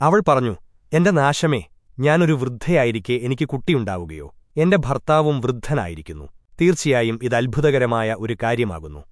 അവൾ പറഞ്ഞു എന്റെ നാശമേ ഞാനൊരു വൃദ്ധയായിരിക്കെ എനിക്ക് കുട്ടിയുണ്ടാവുകയോ. എന്റെ ഭർത്താവും വൃദ്ധനായിരിക്കുന്നു. തീർച്ചയായും ഇത് അത്ഭുതകരമായ ഒരു കാര്യമാകുന്നു.